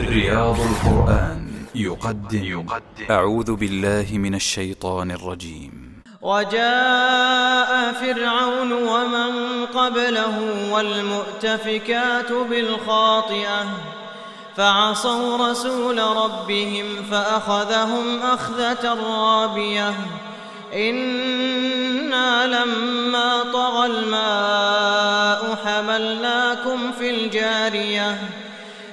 رياض القرآن. يقدم, يقدم أعوذ بالله من الشيطان الرجيم. وجاء فرعون ومن قبله والمؤتفكات بالخاطئة فعصوا رسول ربهم فأخذهم أخذة رابية. إنا لما طغى الماء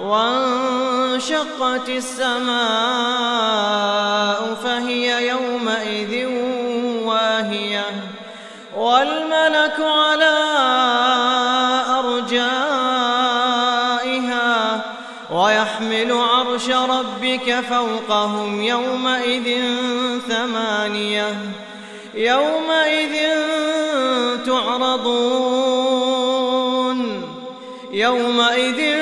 وانشقت السماء فهي يومئذ واهية والملك على أرجائها ويحمل عرش ربك فوقهم يومئذ ثمانية يومئذ تعرضون يومئذ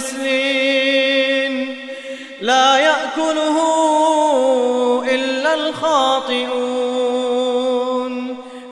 غسلين لا يأكله إلا الخاطئون.